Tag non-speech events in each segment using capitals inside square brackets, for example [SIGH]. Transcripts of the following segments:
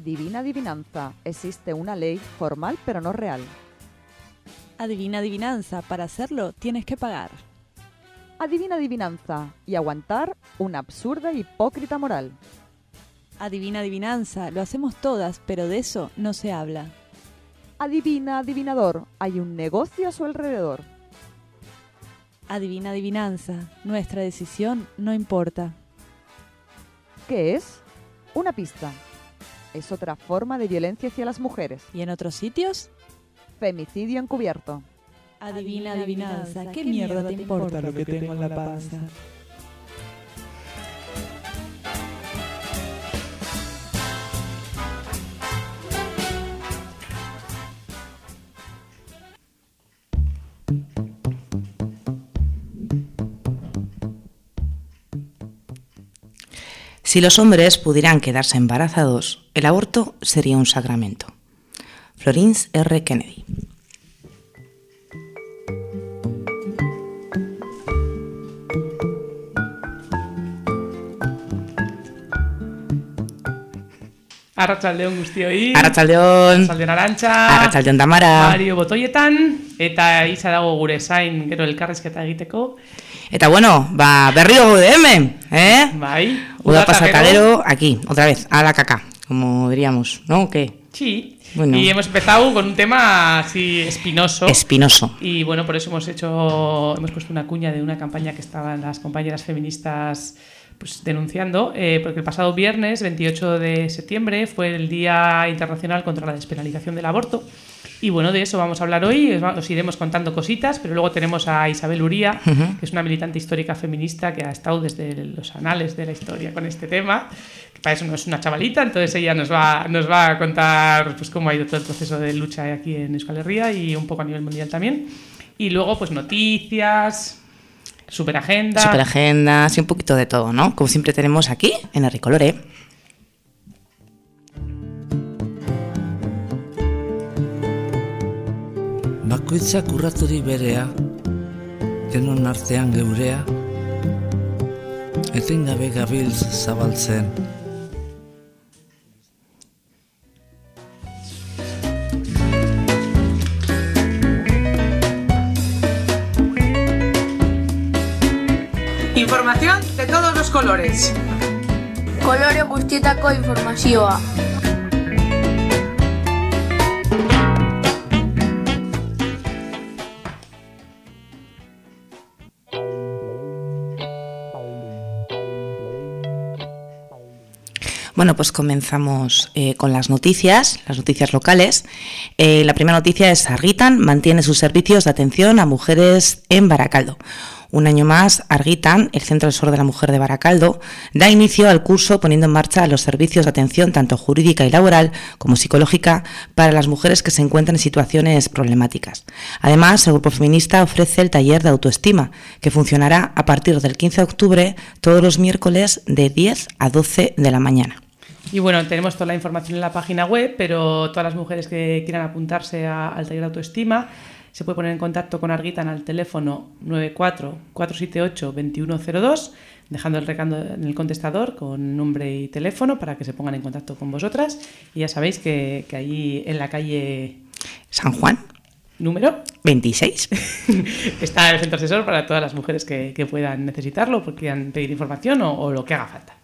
Adivina adivinanza. Existe una ley formal pero no real. Adivina adivinanza. Para hacerlo tienes que pagar. Adivina adivinanza y aguantar una absurda e hipócrita moral. Adivina adivinanza. Lo hacemos todas, pero de eso no se habla. Adivina adivinador. Hay un negocio a su alrededor. Adivina adivinanza. Nuestra decisión no importa. ¿Qué es? Una pista. Es otra forma de violencia hacia las mujeres. ¿Y en otros sitios? Femicidio encubierto. Adivina adivinanza. ¿Qué mierda te importa lo que tengo en la panza? Si los hombres pudieran quedarse embarazados, el aborto sería un sacramento. Florence R. Kennedy. Arratsaldeon guztioi. Arratsaldeon. Arratsaldeon Arantxa. Arratsaldeon Tamara. Mario Botoietan eta isa dago gure zain gero elkarrezketa egiteko. Eta bueno, ba, berriro gaude hemen, eh? Bai. Uda pasatadero, aquí, otra vez, a la caca, como diríamos, ¿no? ¿Qué? Sí. Bueno. Y hemos empezado con un tema así espinoso. Espinoso. Y bueno, por eso hemos hecho, hemos puesto una cuña de una campaña que estaban las compañeras feministas pues, denunciando, eh, porque el pasado viernes, 28 de septiembre, fue el Día Internacional contra la Despenalización del Aborto. Y bueno, de eso vamos a hablar hoy, os, iremos contando cositas, pero luego tenemos a Isabel Uría, que es una militante histórica feminista que ha estado desde los anales de la historia con este tema, que para eso no es una chavalita, entonces ella nos va, nos va a contar pues, cómo ha ido todo el proceso de lucha aquí en Euskal Herria y un poco a nivel mundial también. Y luego, pues noticias, superagenda. Superagendas y un poquito de todo, ¿no? Como siempre tenemos aquí en el Ricolore. Bakoitzak urraturi berea, denon artean geurea, etengabe gabiltz zabaltzen. Colores. Kolore guztietako informazioa. Bueno, pues comenzamos eh, con las noticias, las noticias locales. Eh, la primera noticia es Argitan mantiene sus servicios de atención a mujeres en Baracaldo. Un año más, Argitan, el Centro del Sur de la Mujer de Baracaldo, da inicio al curso poniendo en marcha los servicios de atención tanto jurídica y laboral como psicológica para las mujeres que se encuentran en situaciones problemáticas. Además, el grupo feminista ofrece el taller de autoestima, que funcionará a partir del 15 de octubre todos los miércoles de 10 a 12 de la mañana. Y bueno, tenemos toda la información en la página web, pero todas las mujeres que quieran apuntarse a- al taller de autoestima se puede poner en contacto con Arguitan al teléfono 94-478-2102, dejando el recado en el contestador con nombre y teléfono para que se pongan en contacto con vosotras. Y ya sabéis que, que allí en la calle San Juan, número 26. [LAUGHS] está el centro asesor para todas las mujeres que, que puedan necesitarlo, porque quieran pedir información o- o lo que haga falta.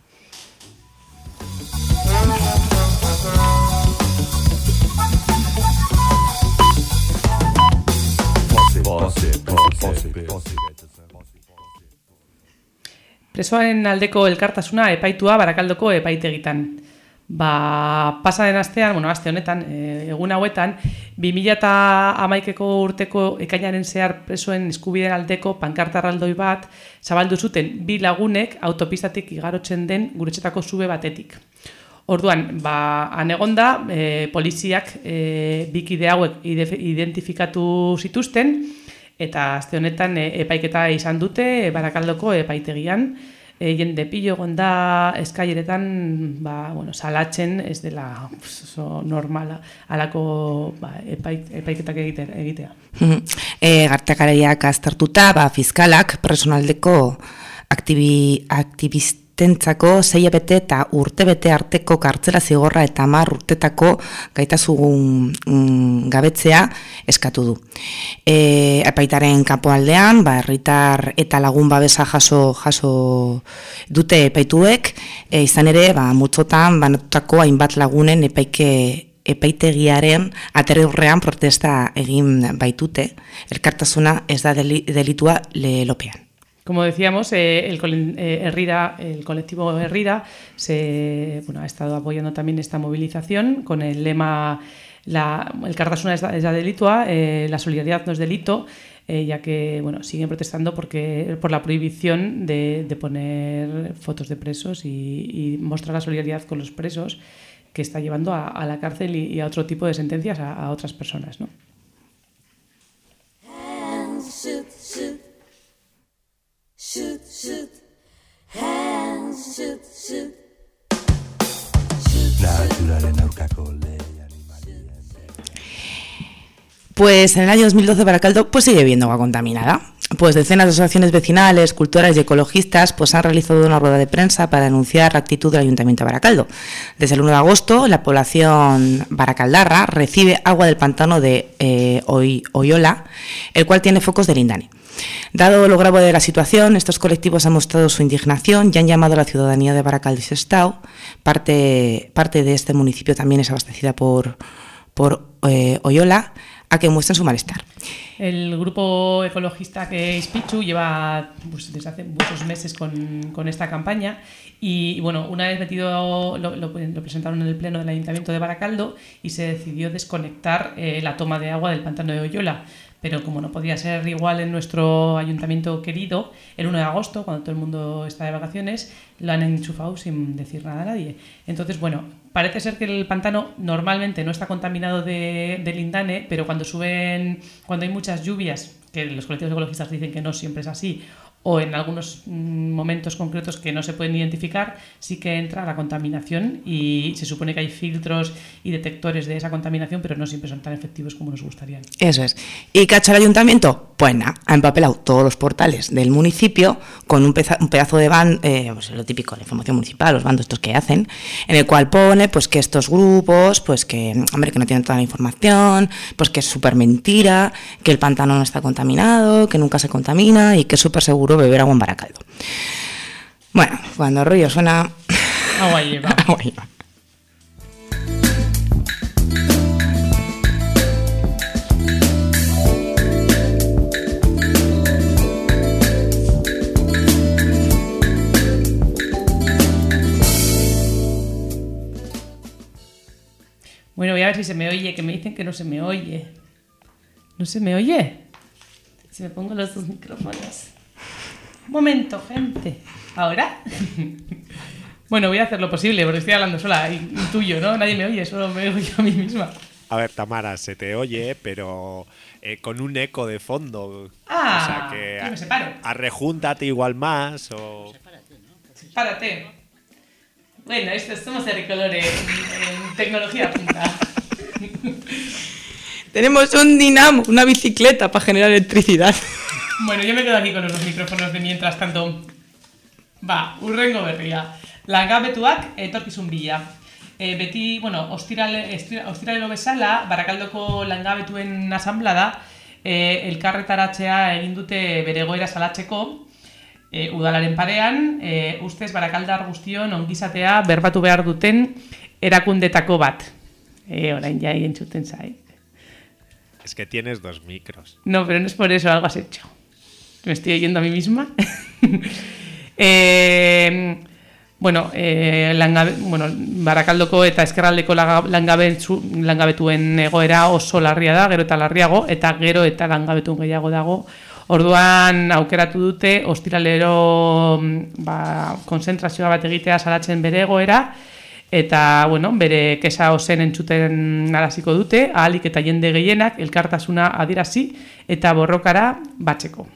Presoaren aldeko elkartasuna epaitua barakaldoko epaitegitan. Ba, pasa den astean, bueno, aste honetan, e, egun hauetan, 2011ko urteko ekainaren zehar presoen eskubideen aldeko pankarta erraldoi bat zabaldu zuten bi lagunek autopistatik igarotzen den guretxetako sube batetik. Orduan, ba, han egonda, e, poliziak e, bikide hauek ide- identifikatu zituzten, eta aste honetan e, epaiketa izan dute e, barakaldoko epaitegian, e, jende pilo egon da eskaileretan ba, bueno, salatzen ez dela oso normala alako ba, epaik, epaiketak egite, egitea. e, gartakaraiak aztertuta, ba, fiskalak personaldeko aktibi, aktivist, tentzako bete eta urtebete arteko kartzela zigorra eta hamar urtetako gaitasun mm, gabetzea eskatu du. E, epaitaren kapoaldean, ba, herritar eta lagun babesa jaso jaso dute epaituek, e, izan ere, ba, mutzotan banatutako hainbat lagunen epaike epaitegiaren aterreurrean protesta egin baitute, elkartasuna ez da delitua lelopean. Como decíamos, eh, el, eh, Herrira, el colectivo Herrira se, bueno, ha estado apoyando también esta movilización con el lema el Cartasuna es, es la delitua, eh, la solidaridad no es delito, eh, ya que bueno, siguen protestando porque, por la prohibición de, poner fotos de presos y, mostrar la solidaridad con los presos que está llevando a, la cárcel y, y, a otro tipo de sentencias a, a otras personas. ¿no? Shoot, shoot, hands, shoot, shoot. Naturaren aurkako Pues en el año 2012 Baracaldo pues sigue viendo agua contaminada. Pues decenas de asociaciones vecinales, culturales y ecologistas pues han realizado una rueda de prensa para denunciar la actitud del Ayuntamiento de Baracaldo. Desde el 1 de agosto, la población baracaldarra recibe agua del pantano de eh, Oyola, el cual tiene focos de lindane. Dado lo grave de la situación, estos colectivos han mostrado su indignación y han llamado a la ciudadanía de Sestao. Parte, parte de este municipio también es abastecida por, por eh, Oyola a que muestren su malestar. El grupo ecologista que es Pichu lleva pues, desde hace muchos meses con, con esta campaña y, bueno, una vez metido, lo, presentaron en el pleno del Ayuntamiento de Baracaldo y se decidió desconectar eh, la toma de agua del pantano de Oyola pero como no podía ser igual en nuestro ayuntamiento querido, el 1 de agosto, cuando todo el mundo está de vacaciones, lo han enchufado sin decir nada a nadie. Entonces, bueno, parece ser que el pantano normalmente no está contaminado de, de lindane, pero cuando suben, cuando hay muchas lluvias, que los colectivos ecologistas dicen que no siempre es así, o en algunos mm, momentos concretos que no se pueden identificar, sí que entra la contaminación y se supone que hay filtros y detectores de esa contaminación, pero no siempre son tan efectivos como nos gustaría. Eso es. ¿Y hecho el ayuntamiento? Pues nada, ha empapelado todos los portales del municipio con un pedazo de ban, eh, pues lo típico, la información municipal, los bandos estos que hacen, en el cual pone pues que estos grupos, pues que, hombre, que no tienen toda la información, pues que es súper mentira, que el pantano no está contaminado, que nunca se contamina y que es súper seguro beber agua en Baracaldo. Bueno, cuando el río suena... Agua lleva. [LAUGHS] agua lleva. Bueno, voy a ver si se me oye, que me dicen que no se me oye. ¿No se me oye? Si me pongo los dos micrófonos. Un momento, gente. ¿Ahora? [LAUGHS] bueno, voy a hacer lo posible porque estoy hablando sola y tuyo, ¿no? Nadie me oye, solo me oigo yo a mí misma. A ver, Tamara, se te oye, pero eh, con un eco de fondo. Ah, o sea que yo me separo. Arrejúntate igual más o... Sepárate. Bueno, esto somos de Recolore en, en tecnología punta. [LAUGHS] [LAUGHS] Tenemos un dinamo, una bicicleta para generar electricidad. Bueno, yo me quedo aquí con los dos micrófonos de mientras tanto. Ba, urrengo berria. Langabetuak etorkizun bila. E, beti, bueno, ostirale, ostiralero bezala, barakaldoko langabetuen asamblada, e, elkarretaratzea egin dute bere goera salatzeko, e, udalaren parean, e, ustez barakaldar guztion ongizatea berbatu behar duten erakundetako bat. E, orain ja entzuten zai. Es que tienes dos micros. No, pero no es por eso, algo has hecho. Me estoy oyendo a mí misma. [LAUGHS] eh, bueno, eh, langabe, bueno, barakaldoko eta eskerraldeko langabetuen egoera oso larria da, gero eta larriago, eta gero eta langabetuen gehiago dago. Orduan aukeratu dute, ostiralero ba, konzentrazioa bat egitea salatzen bere egoera, eta bueno, bere kesa ozen entzuten naraziko dute, ahalik eta jende gehienak elkartasuna adirazi eta borrokara batzeko.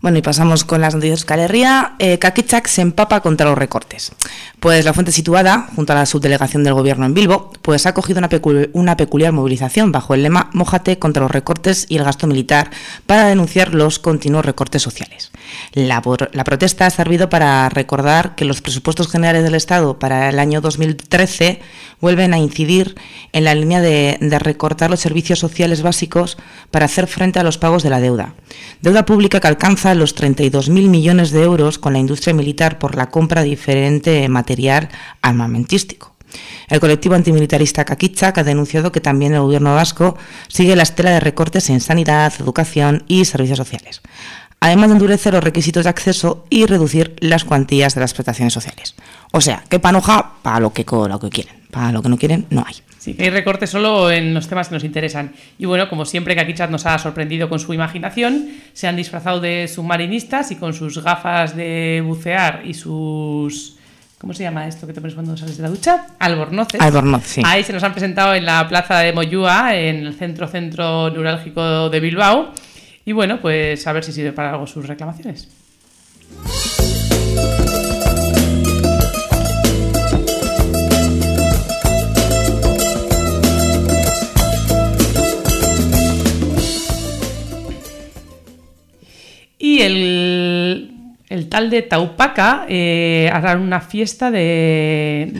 Bueno, y pasamos con las noticias de Euskal. Eh, Kakitzak se empapa contra los recortes. Pues la fuente situada, junto a la subdelegación del gobierno en Bilbo, pues ha cogido una, una peculiar movilización bajo el lema Mójate contra los recortes y el gasto militar para denunciar los continuos recortes sociales. La, protesta ha servido para recordar que los presupuestos generales del Estado para el año 2013 vuelven a incidir en la línea de, de recortar los servicios sociales básicos para hacer frente a los pagos de la deuda. Deuda pública que alcanza los 32.000 millones de euros con la industria militar por la compra de diferente material armamentístico. El colectivo antimilitarista Kakitsak ha denunciado que también el gobierno vasco sigue la estela de recortes en sanidad, educación y servicios sociales, además de endurecer los requisitos de acceso y reducir las cuantías de las prestaciones sociales. O sea, que panoja para lo que, lo que quieren, para lo que no quieren no hay. Sí, que hay recortes solo en los temas que nos interesan. Y bueno, como siempre, Kakichat nos ha sorprendido con su imaginación. Se han disfrazado de submarinistas y con sus gafas de bucear y sus. ¿Cómo se llama esto que te pones cuando sales de la ducha? Albornoces. Albornoz, sí. Ahí se nos han presentado en la plaza de Moyúa, en el centro centro neurálgico de Bilbao. Y bueno, pues a ver si sirve para algo sus reclamaciones. Y el, el tal de Taupaca eh, hará una fiesta de,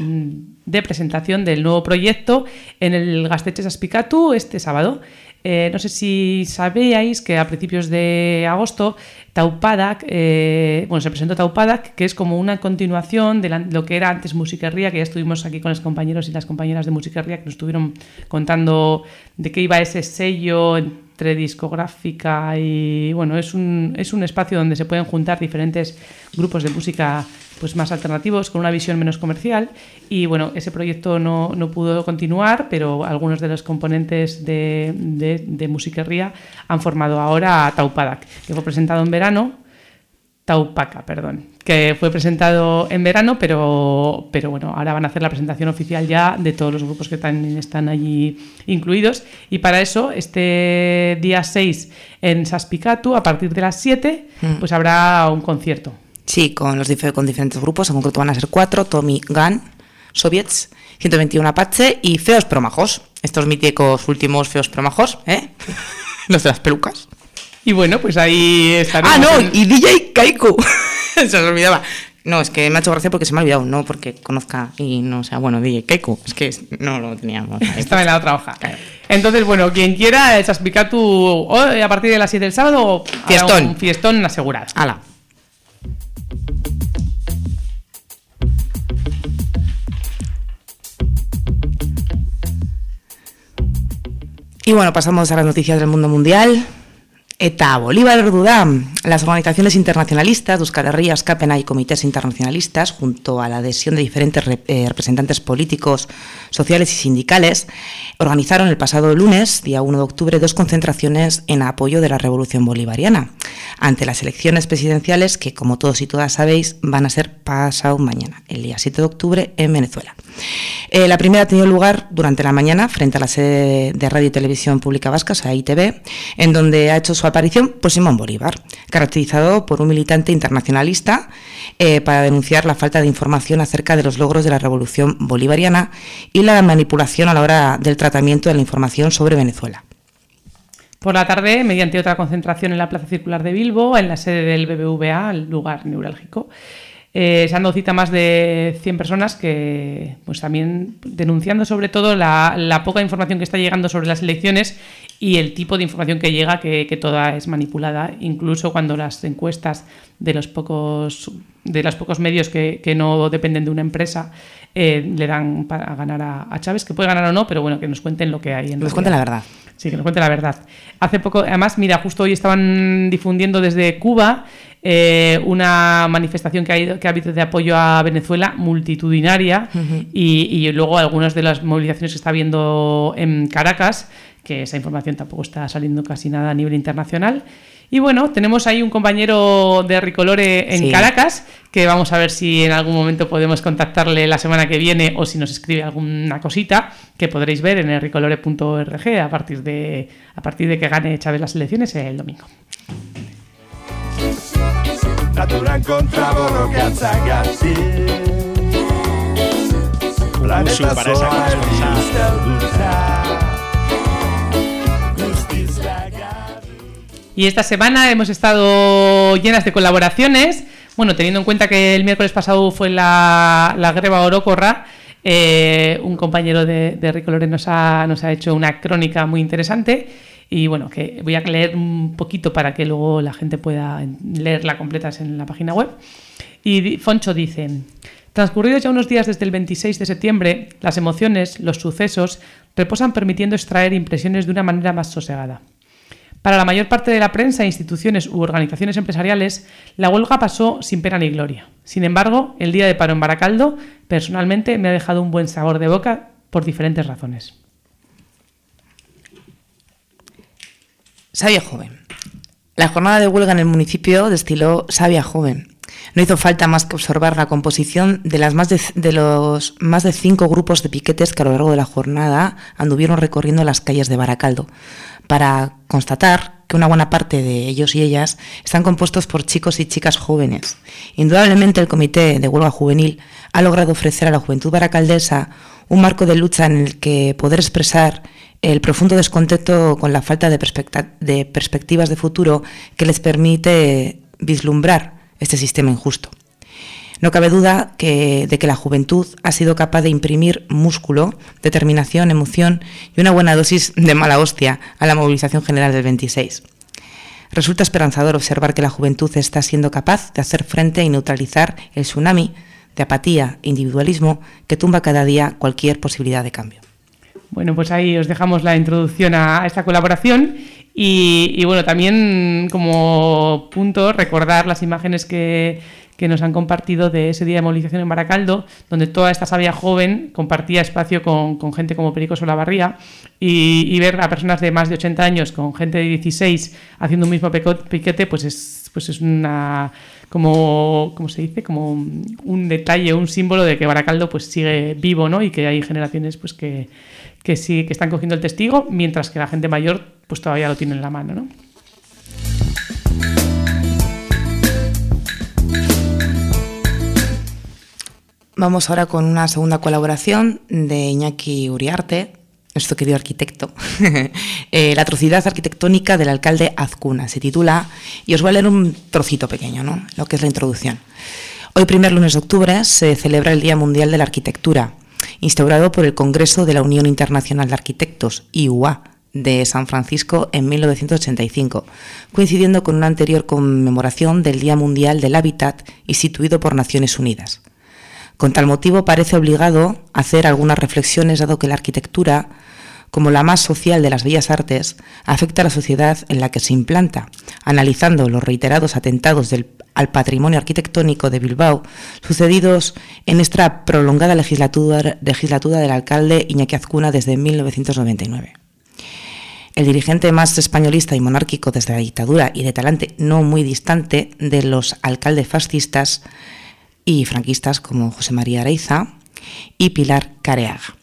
de presentación del nuevo proyecto en el Gasteches Aspicatu este sábado. Eh, no sé si sabíais que a principios de agosto Taupadak, eh, bueno, se presentó Taupadak, que es como una continuación de lo que era antes Musiquerría, que ya estuvimos aquí con los compañeros y las compañeras de Musiquerría que nos estuvieron contando de qué iba ese sello entre discográfica y bueno, es un, es un espacio donde se pueden juntar diferentes grupos de música pues más alternativos, con una visión menos comercial. Y bueno, ese proyecto no, no pudo continuar, pero algunos de los componentes de, de, de Musiquerría han formado ahora a Taupadak, que fue presentado en verano. Taupaca, perdón, que fue presentado en verano, pero, pero bueno, ahora van a hacer la presentación oficial ya de todos los grupos que también están allí incluidos. Y para eso, este día 6 en Saspicatu, a partir de las 7, pues habrá un concierto. Sí, con, los con diferentes grupos, en concreto van a ser cuatro, Tommy Gun, Soviets, 121 Apache y Feos Promajos. Estos míticos últimos Feos Promajos, ¿eh? los de las pelucas. Y bueno, pues ahí estaremos. Ah, no, en- y DJ Kaiku. [LAUGHS] se me olvidaba. No, es que me ha hecho gracia porque se me ha olvidado, no porque conozca y no sea bueno DJ Kaiku. Es que no lo teníamos. [LAUGHS] Estaba en la otra hoja. Entonces, bueno, quien quiera, hoy, a partir de las 7 del sábado, Fiestón. un fiestón asegurado. Ala. Y bueno, pasamos a las noticias del mundo mundial. Eta Bolívar Dudá, las organizaciones internacionalistas, de Euskal Herria, Escapena y comités internacionalistas, junto a la adhesión de diferentes eh, representantes políticos, sociales y sindicales, organizaron el pasado lunes, día 1 de octubre, dos concentraciones en apoyo de la revolución bolivariana, ante las elecciones presidenciales que, como todos y todas sabéis, van a ser pasado mañana, el día 7 de octubre, en Venezuela. Eh, la primera ha tenido lugar durante la mañana frente a la sede de Radio y Televisión Pública Vasca, o sea, ITV, en donde ha hecho su aparición pues, Simón Bolívar, caracterizado por un militante internacionalista eh, para denunciar la falta de información acerca de los logros de la revolución bolivariana y la manipulación a la hora del tratamiento de la información sobre Venezuela. Por la tarde, mediante otra concentración en la Plaza Circular de Bilbo, en la sede del BBVA, el lugar neurálgico, eh, se han dado cita más de 100 personas que, pues también denunciando sobre todo la poca información que está llegando sobre las elecciones y el tipo de información que llega, que, que toda es manipulada, incluso cuando las encuestas de los pocos, de los pocos medios que, que no dependen de una empresa eh, le dan para ganar a, a Chávez, que puede ganar o no, pero bueno, que nos cuenten lo que hay. En Nos realidad. cuenten la verdad. Sí, que nos cuente la verdad. Hace poco, además, mira, justo hoy estaban difundiendo desde Cuba eh, una manifestación que ha, ido, que ha habido de apoyo a Venezuela multitudinaria y, y luego algunas de las movilizaciones que está habiendo en Caracas, que esa información tampoco está saliendo casi nada a nivel internacional. Y bueno, tenemos ahí un compañero de Ricolore en Sí. Caracas, que vamos a ver si en algún momento podemos contactarle la semana que viene o si nos escribe alguna cosita que podréis ver en ricolore.org a partir de a partir de que gane Chávez las elecciones el domingo. Y esta semana hemos estado llenas de colaboraciones. Bueno, teniendo en cuenta que el miércoles pasado fue la, la greba orocorra, eh, un compañero de, de Ricolore nos ha, nos ha hecho una crónica muy interesante. Y bueno, que voy a leer un poquito para que luego la gente pueda leerla completa en la página web. Y Foncho dice, transcurridos ya unos días desde el 26 de septiembre, las emociones, los sucesos, reposan permitiendo extraer impresiones de una manera más sosegada. Para la mayor parte de la prensa, instituciones u organizaciones empresariales, la huelga pasó sin pena ni gloria. Sin embargo, el día de paro en Baracaldo, personalmente, me ha dejado un buen sabor de boca por diferentes razones. Sabia joven. La jornada de huelga en el municipio destiló sabia joven. No hizo falta más que observar la composición de, las más de, los más de cinco grupos de piquetes que a lo largo de la jornada anduvieron recorriendo las calles de Baracaldo, para constatar que una buena parte de ellos y ellas están compuestos por chicos y chicas jóvenes. Indudablemente el Comité de Huelga Juvenil ha logrado ofrecer a la juventud baracaldesa un marco de lucha en el que poder expresar el profundo descontento con la falta de, perspecta- de perspectivas de futuro que les permite vislumbrar este sistema injusto. No cabe duda de que la juventud ha sido capaz de imprimir músculo, determinación, emoción y una buena dosis de mala hostia a la movilización general del 26. Resulta esperanzador observar que la juventud está siendo capaz de hacer frente y neutralizar el tsunami de apatía e individualismo que tumba cada día cualquier posibilidad de cambio. Bueno, pues ahí os dejamos la introducción a esta colaboración y, y bueno, también como punto recordar las imágenes que, que nos han compartido de ese día de movilización en Baracaldo, donde toda esta sabia joven compartía espacio con, con gente como Perico Solabarría y, y ver a personas de más de 80 años con gente de 16 haciendo un mismo piquete, pues es, pues es una como, ¿cómo se dice? Como un detalle, un símbolo de que Baracaldo pues sigue vivo, ¿no? Y que hay generaciones pues que, que sí que están cogiendo el testigo, mientras que la gente mayor pues todavía lo tiene en la mano, ¿no? Vamos ahora con una segunda colaboración de Iñaki Uriarte, nuestro querido arquitecto. [LAUGHS] Eh, la atrocidad arquitectónica del alcalde Azcuna se titula, y os voy a leer un trocito pequeño, ¿no? Lo que es la introducción. Hoy, primer lunes de octubre, se celebra el Día Mundial de la Arquitectura, instaurado por el Congreso de la Unión Internacional de Arquitectos, IUA, de San Francisco en 1985, coincidiendo con una anterior conmemoración del Día Mundial del Hábitat instituido por Naciones Unidas. Con tal motivo parece obligado hacer algunas reflexiones dado que la arquitectura, como la más social de las bellas artes, afecta a la sociedad en la que se implanta, analizando los reiterados atentados al patrimonio arquitectónico de Bilbao sucedidos en esta prolongada legislatura, legislatura del alcalde Iñaki Azcuna desde 1999. El dirigente más españolista y monárquico desde la dictadura y de talante no muy distante de los alcaldes fascistas y franquistas como José María Areiza y Pilar Careaga.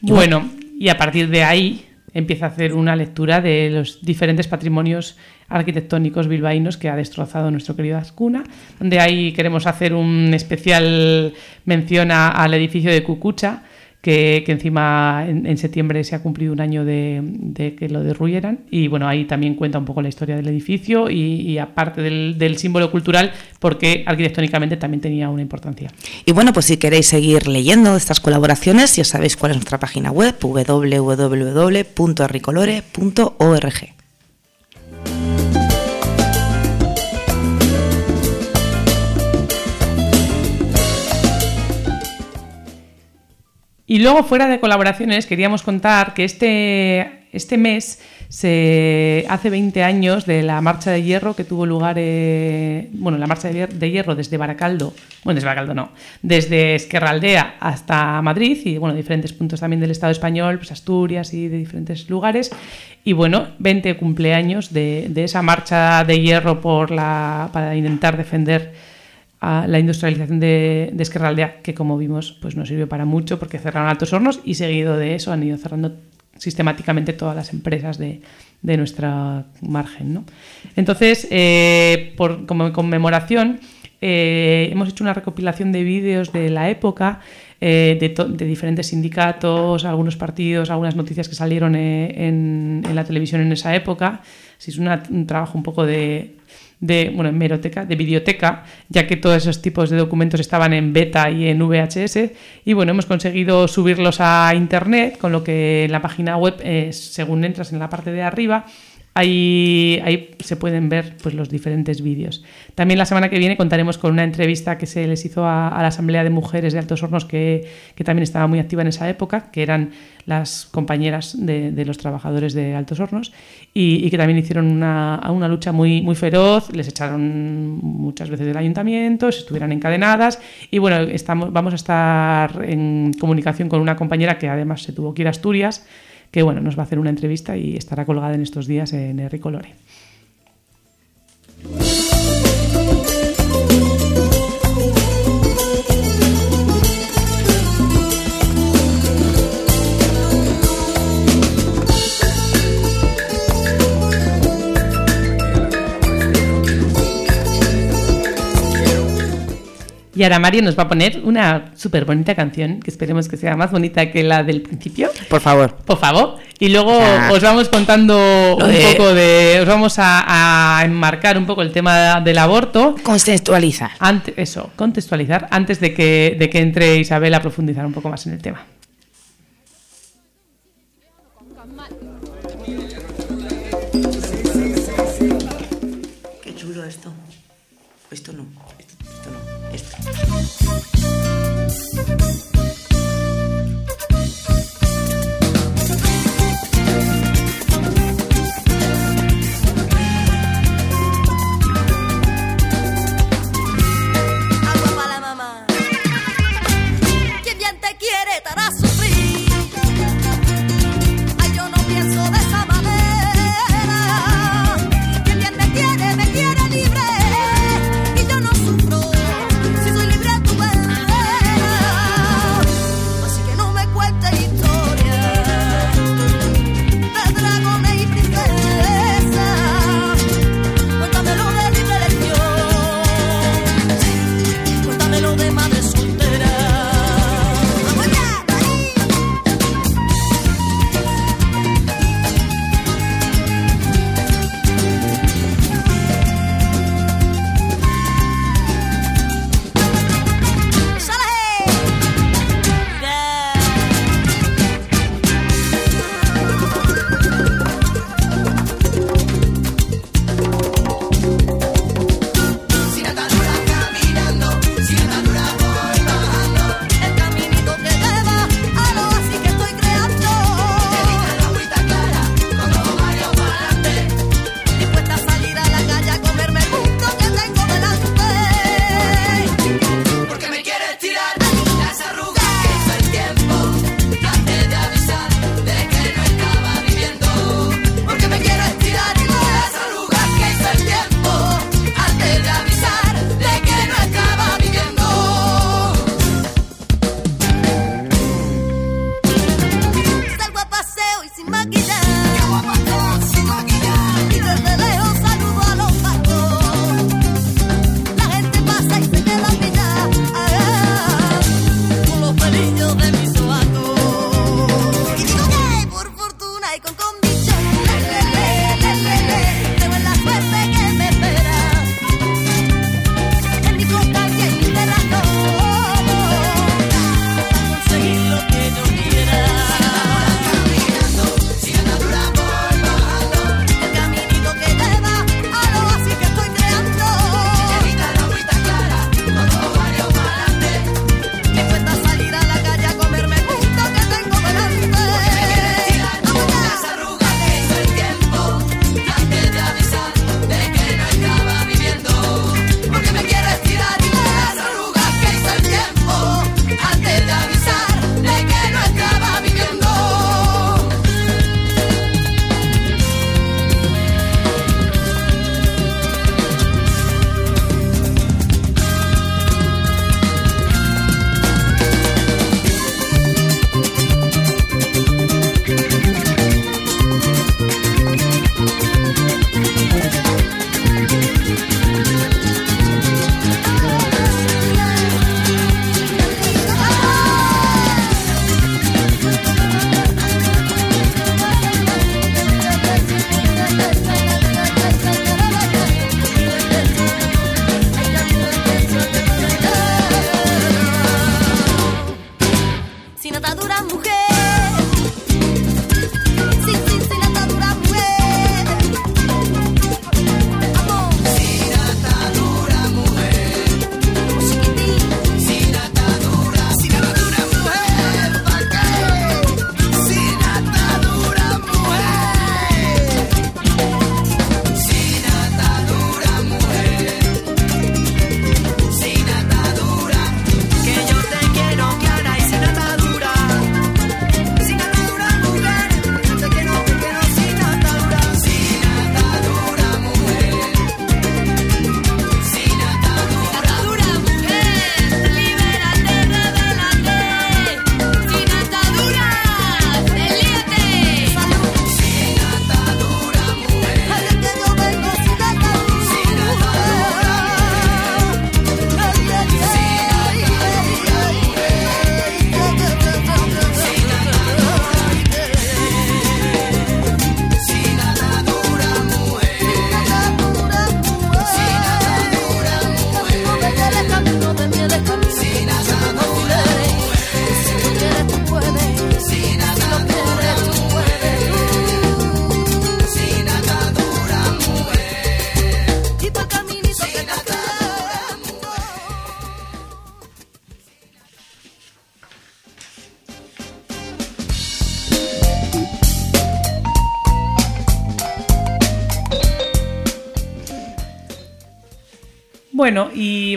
Bueno, y a partir de ahí empieza a hacer una lectura de los diferentes patrimonios arquitectónicos bilbaínos que ha destrozado nuestro querido Azcuna, donde ahí queremos hacer un especial mención al edificio de Cucucha, que, encima en, septiembre se ha cumplido un año de, que lo derruyeran. Y bueno, ahí también cuenta un poco la historia del edificio y, aparte del, símbolo cultural, porque arquitectónicamente también tenía una importancia. Y bueno, pues si queréis seguir leyendo estas colaboraciones, ya sabéis cuál es nuestra página web, www.arricolore.org. Y luego, fuera de colaboraciones, queríamos contar que este, este mes se hace 20 años de la marcha de hierro que tuvo lugar, eh, bueno, la marcha de hier- de hierro desde Baracaldo, bueno, desde Baracaldo no, desde Esquerraldea hasta Madrid y, bueno, diferentes puntos también del Estado español, pues Asturias y de diferentes lugares. Y, bueno, 20 cumpleaños de, de esa marcha de hierro por la, para intentar defender la industrialización de, de Esquerraldea, que como vimos, pues no sirvió para mucho porque cerraron altos hornos y seguido de eso han ido cerrando sistemáticamente todas las empresas de, de nuestra margen. ¿no? Entonces, eh, por, como conmemoración, eh, hemos hecho una recopilación de vídeos de la época, eh, de, diferentes sindicatos, algunos partidos, algunas noticias que salieron en, la televisión en esa época. Así es un trabajo un poco de, de bueno, en meroteca, de videoteca, ya que todos esos tipos de documentos estaban en beta y en VHS. Y bueno, hemos conseguido subirlos a internet, con lo que la página web, eh, según entras en la parte de arriba, Ahí, se pueden ver pues, los diferentes vídeos. También la semana que viene contaremos con una entrevista que se les hizo a, la Asamblea de Mujeres de Altos Hornos, que, también estaba muy activa en esa época, que eran las compañeras de, los trabajadores de Altos Hornos, y, y que también hicieron una, lucha muy, feroz, les echaron muchas veces del ayuntamiento, se estuvieran encadenadas, y bueno, vamos a estar en comunicación con una compañera que además se tuvo que ir a Asturias, que bueno, nos va a hacer una entrevista y estará colgada en estos días en Ricolore. Y ahora Mario nos va a poner una súper bonita canción, que esperemos que sea más bonita que la del principio. Por favor. Por favor. Y luego sea, os vamos contando lo un de- poco de. Os vamos a, a enmarcar un poco el tema del aborto. Contextualizar. Ante, eso, contextualizar, antes de que, de que entre Isabel a profundizar un poco más en el tema. Qué chulo esto. Esto no. Esto, esto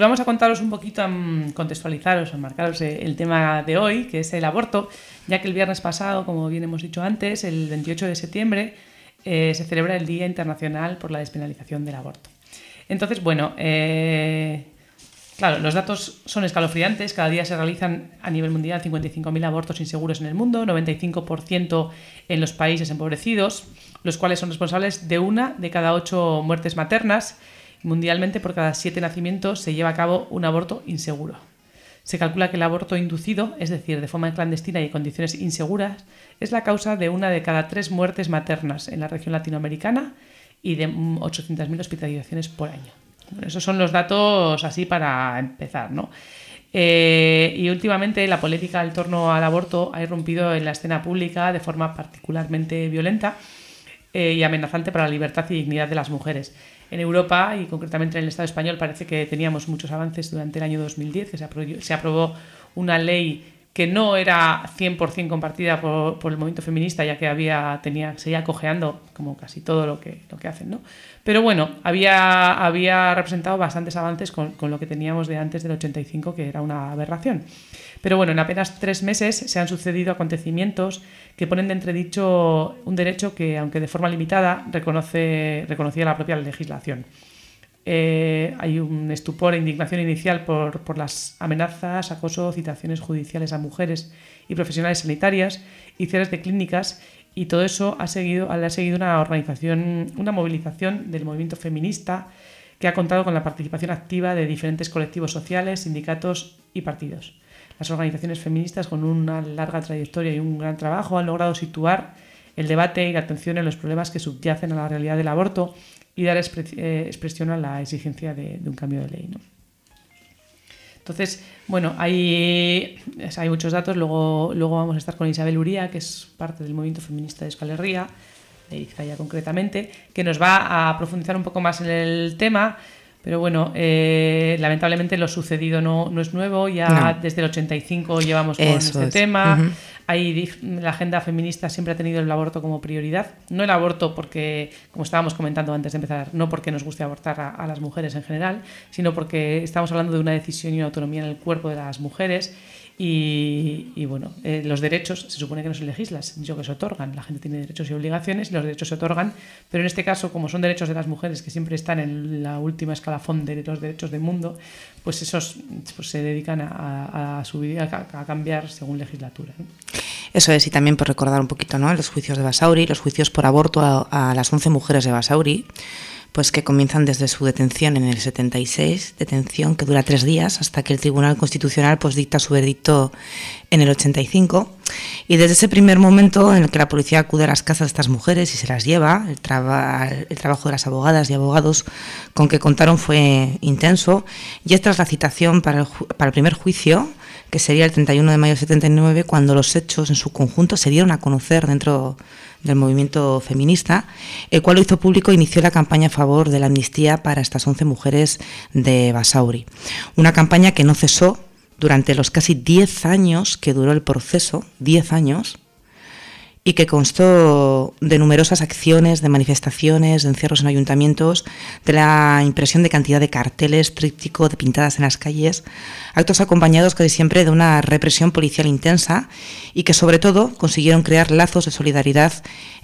vamos a contaros un poquito, a contextualizaros, a marcaros eh, el tema de hoy, que es el aborto, ya que el viernes pasado, como bien hemos dicho antes, el 28 de septiembre, eh, se celebra el Día Internacional por la Despenalización del Aborto. Entonces, bueno, eh, claro, los datos son escalofriantes. Cada día se realizan a nivel mundial 55.000 abortos inseguros en el mundo, 95% en los países empobrecidos, los cuales son responsables de una de cada ocho muertes maternas. Mundialmente, por cada siete nacimientos se lleva a cabo un aborto inseguro. Se calcula que el aborto inducido, es decir, de forma clandestina y en condiciones inseguras, es la causa de una de cada tres muertes maternas en la región latinoamericana y de 800.000 hospitalizaciones por año. Esos son los datos así para empezar, ¿no? Eh, y últimamente la política en torno al aborto ha irrumpido en la escena pública de forma particularmente violenta eh, y amenazante para la libertad y dignidad de las mujeres. En Europa y concretamente en el Estado español parece que teníamos muchos avances durante el año 2010, que se aprobó, una ley que no era 100% compartida por, por, el movimiento feminista, ya que había, tenía, seguía cojeando como casi todo lo que, lo que hacen. ¿no? Pero bueno, había, había representado bastantes avances con, con, lo que teníamos de antes del 85, que era una aberración. Pero bueno, en apenas tres meses se han sucedido acontecimientos que ponen de entredicho un derecho que, aunque de forma limitada, reconoce, reconocía la propia legislación. Eh, hay un estupor e indignación inicial por, por, las amenazas, acoso, citaciones judiciales a mujeres y profesionales sanitarias y cierres de clínicas y todo eso ha seguido, ha seguido una organización, una movilización del movimiento feminista que ha contado con la participación activa de diferentes colectivos sociales, sindicatos y partidos. Las organizaciones feministas con una larga trayectoria y un gran trabajo han logrado situar el debate y la atención en los problemas que subyacen a la realidad del aborto y dar eh, expresión a la exigencia de, un cambio de ley. ¿no? Entonces, bueno, hay, hay muchos datos. Luego, luego vamos a estar con Isabel Uría, que es parte del movimiento feminista de Euskal Herria, de Izcaya concretamente, que nos va a profundizar un poco más en el tema. Pero bueno, eh, lamentablemente lo sucedido no, no es nuevo, ya no. desde el 85 llevamos con Eso este es. tema. Uh -huh. La agenda feminista siempre ha tenido el aborto como prioridad. No el aborto porque, como estábamos comentando antes de empezar, no porque nos guste abortar a, a las mujeres en general, sino porque estamos hablando de una decisión y una autonomía en el cuerpo de las mujeres y, bueno, eh, los derechos se supone que no se legislan, sino que se otorgan. La gente tiene derechos y obligaciones y los derechos se otorgan, pero en este caso, como son derechos de las mujeres que siempre están en la última escalafón de los derechos del mundo, pues esos pues se dedican a, subir, a, cambiar según legislatura. Eso es, y también por recordar un poquito ¿no? los juicios de Basauri, los juicios por aborto a, a las 11 mujeres de Basauri pues que comienzan desde su detención en el 76, detención que dura tres días hasta que el Tribunal Constitucional pues dicta su veredicto en el 85 y desde ese primer momento en el que la policía acude a las casas de estas mujeres y se las lleva, el, traba, el trabajo de las abogadas y abogados con que contaron fue intenso. Y es la citación para el primer juicio que sería el 31 de mayo del 79 cuando los hechos en su conjunto se dieron a conocer dentro del movimiento feminista, el cual lo hizo público e inició la campaña a favor de la amnistía para estas 11 mujeres de Basauri. Una campaña que no cesó durante los casi 10 años que duró el proceso, 10 años, y que constó de numerosas acciones, de manifestaciones, de encierros en ayuntamientos, de la impresión de cantidad de carteles, tríptico, de pintadas en las calles, actos acompañados casi siempre de una represión policial intensa y que sobre todo consiguieron crear lazos de solidaridad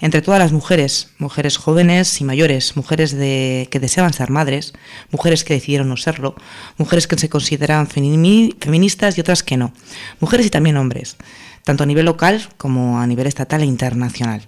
entre todas las mujeres, mujeres jóvenes y mayores, mujeres que deseaban ser madres, mujeres que decidieron no serlo, mujeres que se consideraban feministas y otras que no, mujeres y también hombres tanto a nivel local como a nivel estatal e internacional.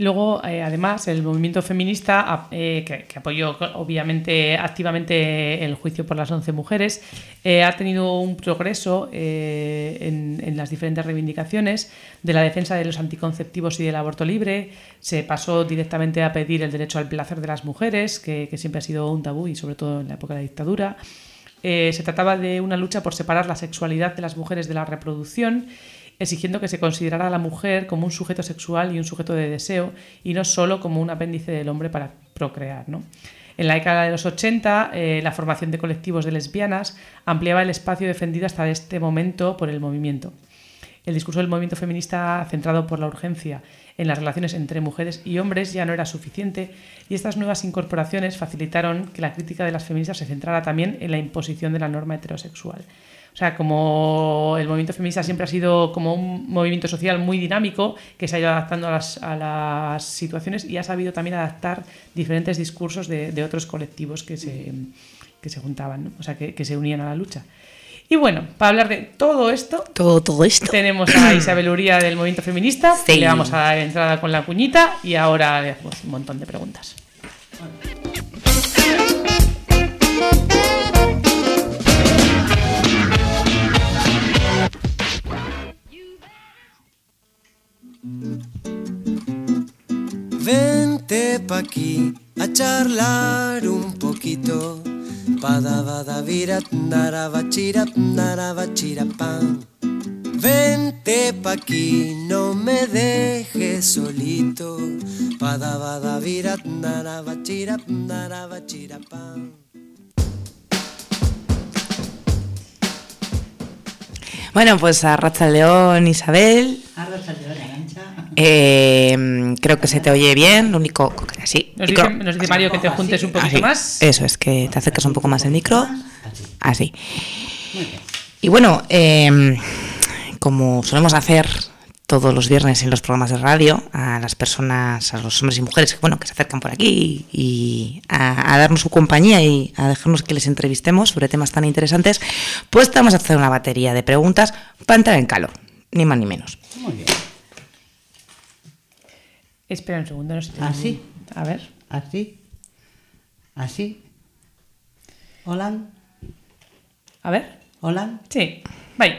Luego, eh, además, el movimiento feminista, eh, que, apoyó obviamente activamente el juicio por las 11 mujeres, eh, ha tenido un progreso en, las diferentes reivindicaciones de la defensa de los anticonceptivos y del aborto libre. Se pasó directamente a pedir el derecho al placer de las mujeres, que, siempre ha sido un tabú y sobre todo en la época de la dictadura. Se trataba de una lucha por separar la sexualidad de las mujeres de la reproducción exigiendo que se considerara a la mujer como un sujeto sexual y un sujeto de deseo y no solo como un apéndice del hombre para procrear. En la década de los 80, eh, la formación de colectivos de lesbianas ampliaba el espacio defendido hasta este momento por el movimiento. El discurso del movimiento feminista centrado por la urgencia en las relaciones entre mujeres y hombres ya no era suficiente y estas nuevas incorporaciones facilitaron que la crítica de las feministas se centrara también en la imposición de la norma heterosexual. O sea, como el movimiento feminista siempre ha sido como un movimiento social muy dinámico que se ha ido adaptando a las, a las situaciones y ha sabido también adaptar diferentes discursos de, de otros colectivos que se, que se juntaban, ¿no? o sea, que, que se unían a la lucha. Y bueno, para hablar de todo esto, Todo, todo esto. tenemos a Isabel Uría del movimiento feminista. Sí. Le vamos a dar entrada con la cuñita y ahora le hacemos un montón de preguntas. Pa' aquí a charlar un poquito. Pada bada virat narabachira narabachira pan. Vente pa' aquí, no me dejes solito. Pada bada virat narabachira narabachira pan. Bueno, pues a Racha León, Isabel. Eh, creo que se te oye bien, lo único que así. Nos dice, nos dice Mario que te juntes un poquito así. más. Eso es, que te acerques un poco más el micro. Así. Y bueno, eh, como solemos hacer todos los viernes en los programas de radio, a las personas, a los hombres y mujeres que, bueno, que se acercan por aquí y a, a darnos su compañía y a dejarnos que les entrevistemos sobre temas tan interesantes, pues te vamos a hacer una batería de preguntas para entrar en calor, ni más ni menos. Muy bien. Espera un segundo, no sé si ¿Así? A ver. Así. Así. Hola. A ver. Hola. Sí. Bye.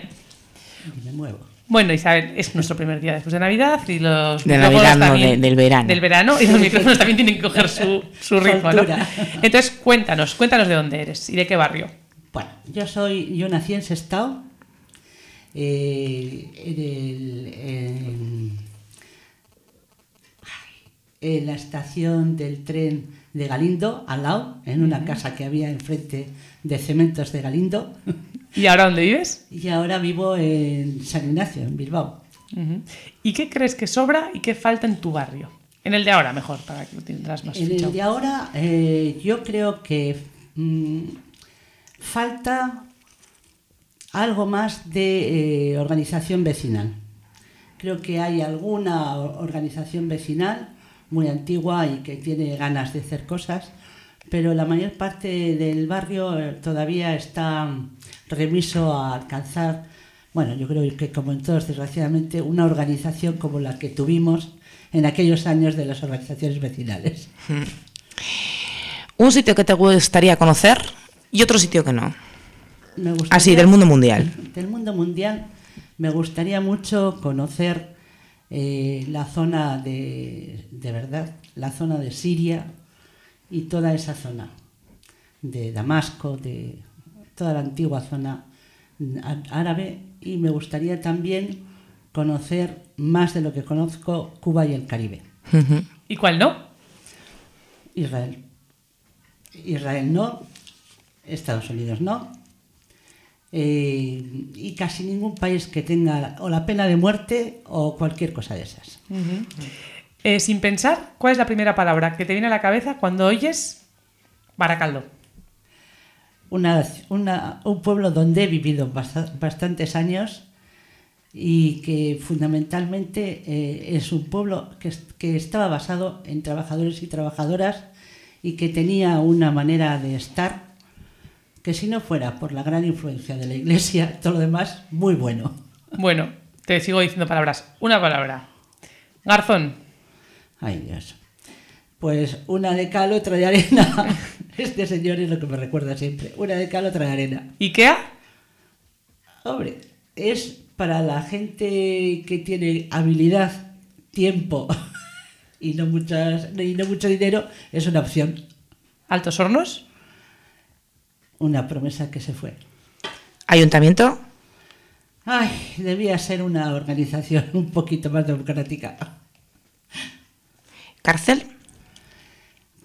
Y me muevo. Bueno, Isabel, es nuestro primer día después de Navidad y los De micrófonos Navidad, no, también- de- del verano. Del verano y los micrófonos también tienen que coger su, su ritmo, ¿no? Entonces, cuéntanos, cuéntanos de dónde eres y de qué barrio. Bueno, yo soy, yo nací en Sestao, eh, en, el- en- en la estación del tren de Galindo, al lado, en una casa que había enfrente de Cementos de Galindo. [LAUGHS] ¿Y ahora dónde vives? Y ahora vivo en San Ignacio, en Bilbao. ¿Y qué crees que sobra y qué falta en tu barrio? En el de ahora, mejor, para que lo tendrás más En fichado. el de ahora, eh, yo creo que mm, falta algo más de eh, organización vecinal. Creo que hay alguna organización vecinal muy antigua y que tiene ganas de hacer cosas, pero la mayor parte del barrio eh, todavía está remiso a alcanzar, bueno, yo creo que como en todos, desgraciadamente, una organización como la que tuvimos en aquellos años de las organizaciones vecinales. Un sitio que te gustaría conocer y otro sitio que no. Me gustaría- Así, del mundo mundial. Del mundo mundial me gustaría mucho conocer eh, la zona de, de verdad, la zona de Siria y toda esa zona de Damasco, de toda la antigua zona árabe y me gustaría también conocer más de lo que conozco Cuba y el Caribe. ¿Y cuál no? Israel. Israel no, Estados Unidos no. Eh, y casi ningún país que tenga o la pena de muerte o cualquier cosa de esas. Eh, sin pensar, ¿cuál es la primera palabra que te viene a la cabeza cuando oyes Baracaldo? Una, una- un pueblo donde he vivido basta- bastantes años y que fundamentalmente eh, es un pueblo que estaba basado en trabajadores y trabajadoras y que tenía una manera de estar que si no fuera por la gran influencia de la iglesia, [LAUGHS] todo lo demás muy bueno. Bueno, te sigo diciendo palabras. Una palabra. Garzón. Ay Dios. Pues una de cal, otra de arena. [LAUGHS] Este señor es lo que me recuerda siempre. Una de cal, otra de arena. ¿Ikea? Hombre, es para la gente que tiene habilidad, tiempo [LAUGHS] y no, muchas, y no mucho dinero, es una opción. ¿Altos hornos? Una promesa que se fue. ¿Ayuntamiento? Ay, debía ser una organización un poquito más democrática. ¿Cárcel?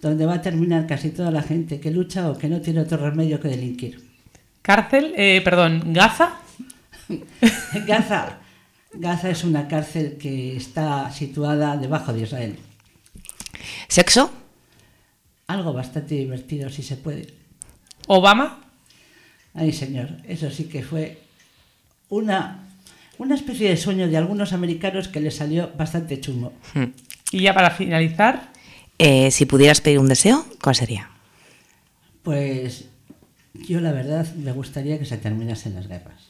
Donde va a terminar casi toda la gente que lucha o que no tiene otro remedio que delinquir. Cárcel, eh, perdón, Gaza. [LAUGHS] Gaza. Gaza es una cárcel que está situada debajo de Israel. ¿Sexo? Algo bastante divertido, si se puede. ¿Obama? Ay, señor, eso sí que fue una, una especie de sueño de algunos americanos que les salió bastante chungo. Hmm. Y ya para finalizar, Eh, si pudieras pedir un deseo, ¿cuál sería? Pues yo la verdad me gustaría que se terminasen las guerras.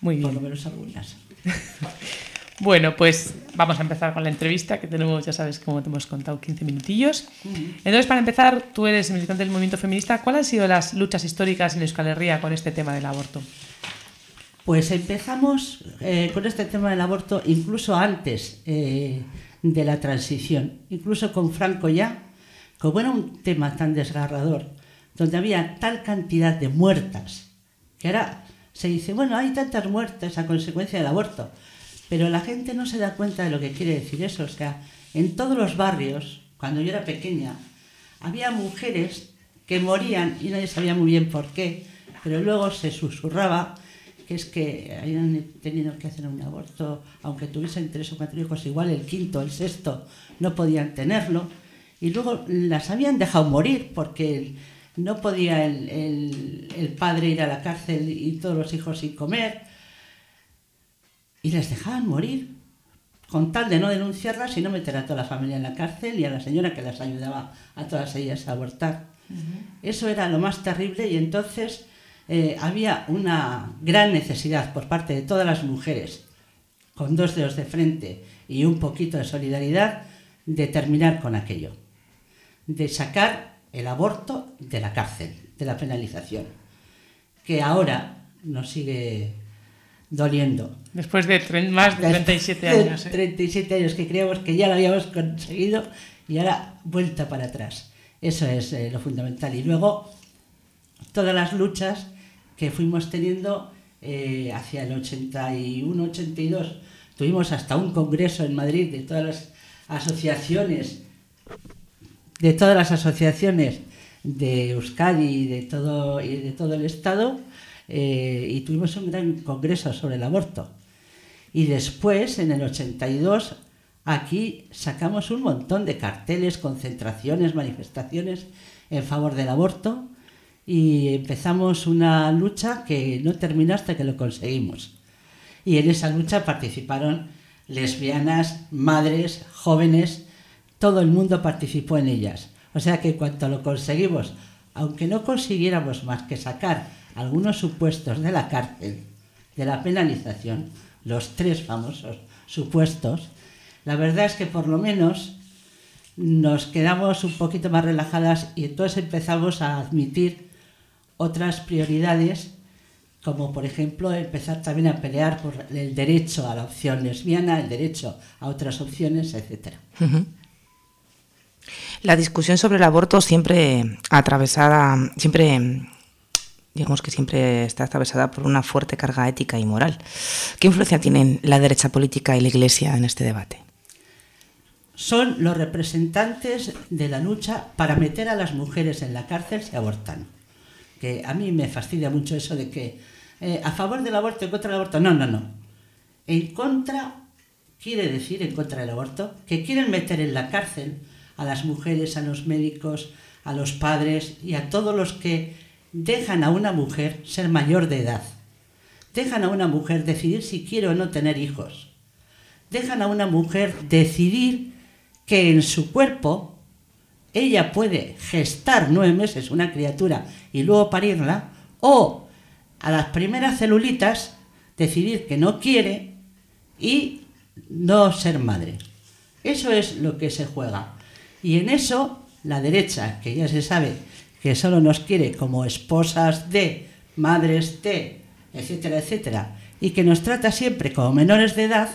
Muy Por bien. lo menos algunas. [LAUGHS] Bueno, pues vamos a empezar con la entrevista, que tenemos, ya sabes, como te hemos contado, 15 minutillos. Entonces, para empezar, tú eres militante del movimiento feminista. ¿Cuáles han sido las luchas históricas en Euskal Herria con este tema del aborto? Pues empezamos eh, con este tema del aborto incluso antes eh, de la transición, incluso con Franco ya, como era un tema tan desgarrador, donde había tal cantidad de muertas, que ahora se dice, bueno, hay tantas muertes a consecuencia del aborto, pero la gente no se da cuenta de lo que quiere decir eso. O sea, en todos los barrios, cuando yo era pequeña, había mujeres que morían y nadie sabía muy bien por qué, pero luego se susurraba que es que habían tenido que hacer un aborto, aunque tuviesen tres o cuatro hijos, igual el quinto, el sexto, no podían tenerlo, y luego las habían dejado morir porque no podía el, el- el padre ir a la cárcel y todos los hijos sin comer, y les dejaban morir con tal de no denunciarlas y no meter a toda la familia en la cárcel y a la señora que las ayudaba a todas ellas a abortar. Eso era lo más terrible y entonces eh, había una gran necesidad por parte de todas las mujeres, con dos dedos de frente y un poquito de solidaridad, de terminar con aquello, de sacar el aborto de la cárcel, de la penalización, que ahora nos sigue doliendo. Después de más de 37 De años. ¿eh? 37 años que creíamos que ya lo habíamos conseguido y ahora vuelta para atrás. Eso es eh, lo fundamental. Y luego todas las luchas que fuimos teniendo eh, hacia el 81-82. Tuvimos hasta un congreso en Madrid de todas las asociaciones, de todas las asociaciones de Euskadi y de todo, y de todo el Estado, eh, y tuvimos un gran congreso sobre el aborto. Y después, en el 82, aquí sacamos un montón de carteles, concentraciones, manifestaciones en favor del aborto y empezamos una lucha que no terminó hasta que lo conseguimos. Y en esa lucha participaron lesbianas, madres, jóvenes, todo el mundo participó en ellas. O sea que cuanto lo conseguimos, aunque no consiguiéramos más que sacar algunos supuestos de la cárcel, de la penalización, los tres famosos supuestos, la verdad es que por lo menos nos quedamos un poquito más relajadas y entonces empezamos a admitir otras prioridades, como por ejemplo empezar también a pelear por el derecho a la opción lesbiana, el derecho a otras opciones. Ujú. La discusión sobre el aborto siempre atravesada, siempre, digamos que siempre está atravesada por una fuerte carga ética y moral. ¿Qué influencia tienen la derecha política y la Iglesia en este debate? Son los representantes de la lucha para meter a las mujeres en la cárcel si abortan. Que a mí me fastidia mucho eso de que eh, a favor del aborto, en contra del aborto. No, no, no. En contra quiere decir en contra del aborto que quieren meter en la cárcel a las mujeres, a los médicos, a los padres y a todos los que dejan a una mujer ser mayor de edad. Dejan a una mujer decidir si quiere o no tener hijos. Dejan a una mujer decidir que en su cuerpo ella puede gestar nueve meses una criatura y luego parirla, o a las primeras celulitas decidir que no quiere y no ser madre. Eso es lo que se juega. Y en eso la derecha, que ya se sabe que solo nos quiere como esposas de, madres de, etcétera, etcétera, y que nos trata siempre como menores de edad,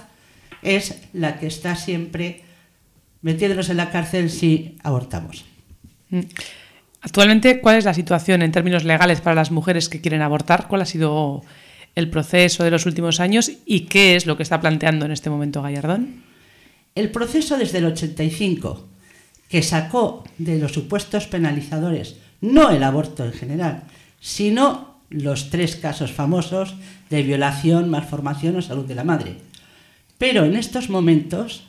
es la que está siempre metiéndonos en la cárcel si abortamos. Mm. Actualmente, ¿cuál es la situación en términos legales para las mujeres que quieren abortar? ¿Cuál ha sido el proceso de los últimos años y qué es lo que está planteando en este momento Gallardón? El proceso desde el 85, que sacó de los supuestos penalizadores no el aborto en general, sino los tres casos famosos de violación, malformación o salud de la madre. Pero en estos momentos,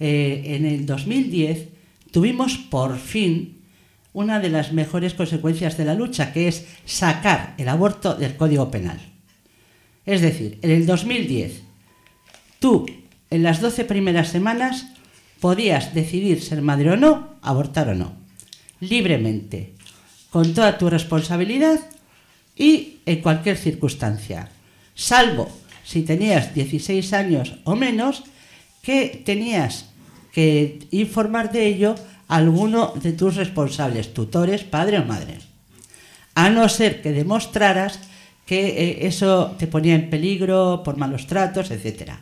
eh, en el 2010, tuvimos por fin una de las mejores consecuencias de la lucha, que es sacar el aborto del Código Penal. Es decir, en el 2010, tú en las 12 primeras semanas podías decidir ser madre o no, abortar o no, libremente, con toda tu responsabilidad y en cualquier circunstancia, salvo si tenías 16 años o menos, que tenías que informar de ello a alguno de tus responsables, tutores, padre o madre. A no ser que demostraras que eh, eso te ponía en peligro por malos tratos, etc.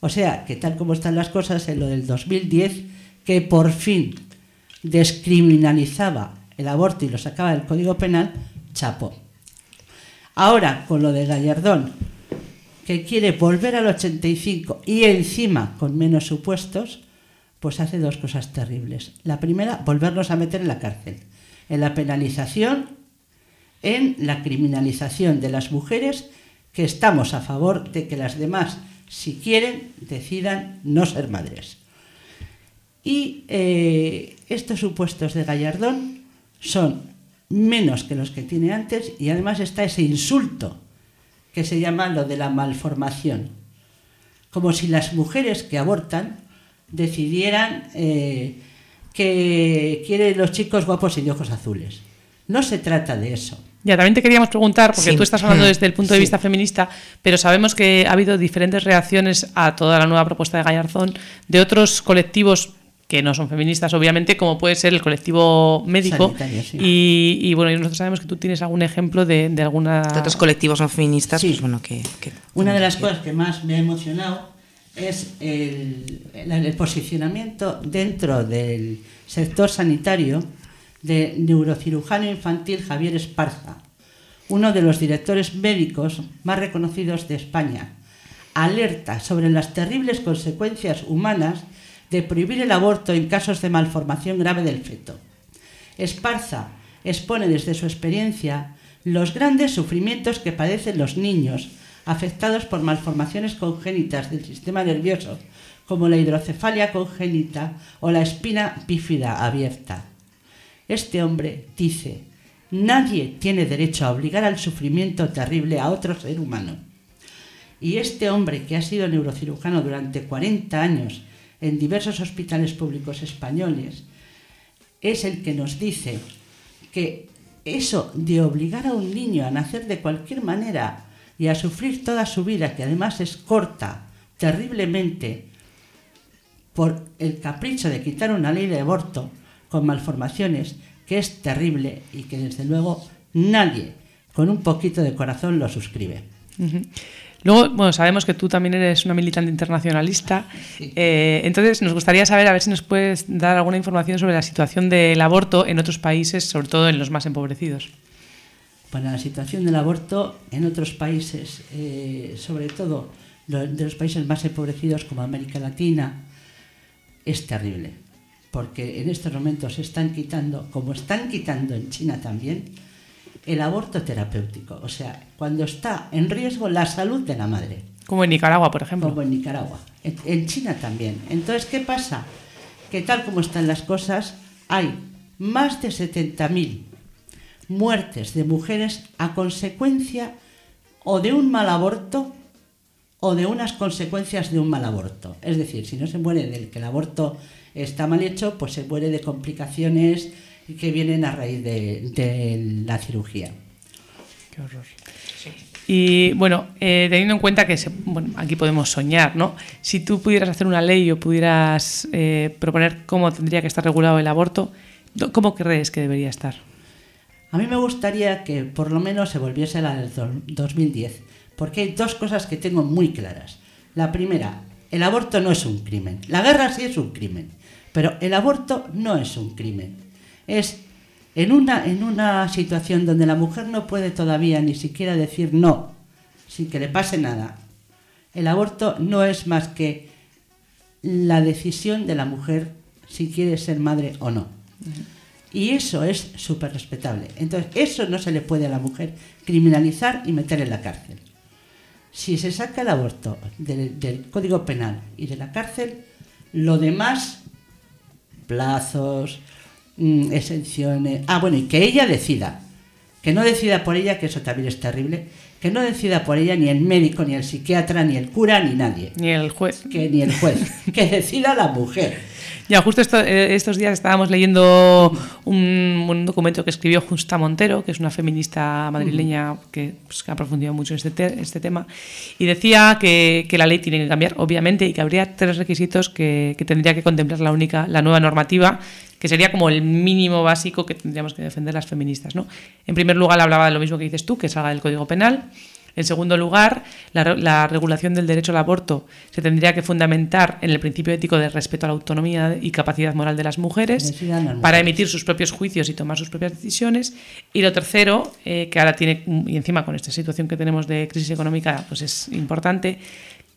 O sea, que tal como están las cosas en lo del 2010, que por fin descriminalizaba el aborto y lo sacaba del Código Penal, chapo. Ahora, con lo de Gallardón, que quiere volver al 85 y encima con menos supuestos, pues hace dos cosas terribles. La primera, volvernos a meter en la cárcel, en la penalización, en la criminalización de las mujeres, que estamos a favor de que las demás, si quieren, decidan no ser madres. Y eh, estos supuestos de Gallardón son menos que los que tiene antes y además está ese insulto que se llama lo de la malformación. Como si las mujeres que abortan decidieran eh, que quieren los chicos guapos y de ojos azules. No se trata de eso. Ya, también te queríamos preguntar, porque Sí. tú estás hablando Mm. desde el punto de Sí. vista feminista, pero sabemos que ha habido diferentes reacciones a toda la nueva propuesta de Gallarzón de otros colectivos que no son feministas, obviamente, como puede ser el colectivo médico. Sí. y, y, bueno, nosotros sabemos que tú tienes algún ejemplo de, de alguna... De otros colectivos no feministas, Sí. pues bueno, que... que- Una de las cosas que más me ha emocionado es el, el- el posicionamiento dentro del sector sanitario de neurocirujano infantil Javier Esparza, uno de los directores médicos más reconocidos de España. Alerta sobre las terribles consecuencias humanas de prohibir el aborto en casos de malformación grave del feto. Esparza expone desde su experiencia los grandes sufrimientos que padecen los niños afectados por malformaciones congénitas del sistema nervioso, como la hidrocefalia congénita o la espina bífida abierta. Este hombre dice, nadie tiene derecho a obligar al sufrimiento terrible a otro ser humano. Y este hombre, que ha sido neurocirujano durante 40 años en diversos hospitales públicos españoles, es el que nos dice que eso de obligar a un niño a nacer de cualquier manera y a sufrir toda su vida, que además es corta, terriblemente, por el capricho de quitar una ley de aborto con malformaciones, que es terrible y que desde luego nadie con un poquito de corazón lo suscribe. Luego, bueno, sabemos que tú también eres una militante internacionalista, eh, entonces nos gustaría saber, a ver si nos puedes dar alguna información sobre la situación del aborto en otros países, sobre todo en los más empobrecidos. Para la situación del aborto en otros países, eh, sobre todo de los países más empobrecidos como América Latina, es terrible. Porque en estos momentos se están quitando, como están quitando en China también, el aborto terapéutico. O sea, cuando está en riesgo la salud de la madre. Como en Nicaragua, por ejemplo. Como en Nicaragua. En, en China también. Entonces, ¿qué pasa? Que tal como están las cosas, hay más de 70.000 muertes de mujeres a consecuencia o de un mal aborto o de unas consecuencias de un mal aborto. Es decir, si no se muere del que el aborto está mal hecho, pues se muere de complicaciones que vienen a raíz de, de la cirugía. Qué horror. Y bueno, eh, teniendo en cuenta que se- bueno, aquí podemos soñar, ¿no? Si tú pudieras hacer una ley o pudieras eh, proponer cómo tendría que estar regulado el aborto, ¿cómo crees que debería estar? A mí me gustaría que por lo menos se volviese a la del do- 2010, porque hay dos cosas que tengo muy claras. La primera, el aborto no es un crimen. La guerra sí es un crimen, pero el aborto no es un crimen. Es en una, en una situación donde la mujer no puede todavía ni siquiera decir no, sin que le pase nada. El aborto no es más que la decisión de la mujer si quiere ser madre o no. Y eso es súper respetable. Entonces, eso no se le puede a la mujer criminalizar y meter en la cárcel. Si se saca el aborto del, del Código Penal y de la cárcel, lo demás, plazos, mm, exenciones... Ah, bueno, y que ella decida. Que no decida por ella, que eso también es terrible, que no decida por ella ni el médico, ni el psiquiatra, ni el cura, ni nadie. Ni el juez. Que ni el juez. [LAUGHS] que decida la mujer. Ya, justo esto- eh, estos días estábamos leyendo un, un documento que escribió Justa Montero, que es una feminista madrileña que, pues, que ha profundizado mucho en este, te- este tema, y decía que, que la ley tiene que cambiar, obviamente, y que habría tres requisitos que, que tendría que contemplar la única, la nueva normativa, que sería como el mínimo básico que tendríamos que defender las feministas. ¿no? En primer lugar, hablaba de lo mismo que dices tú, que salga del Código Penal. En segundo lugar, la, re- la regulación del derecho al aborto se tendría que fundamentar en el principio ético de respeto a la autonomía y capacidad moral de las mujeres para emitir sus propios juicios y tomar sus propias decisiones. Y lo tercero, eh, que ahora tiene, y encima con esta situación que tenemos de crisis económica, pues es importante,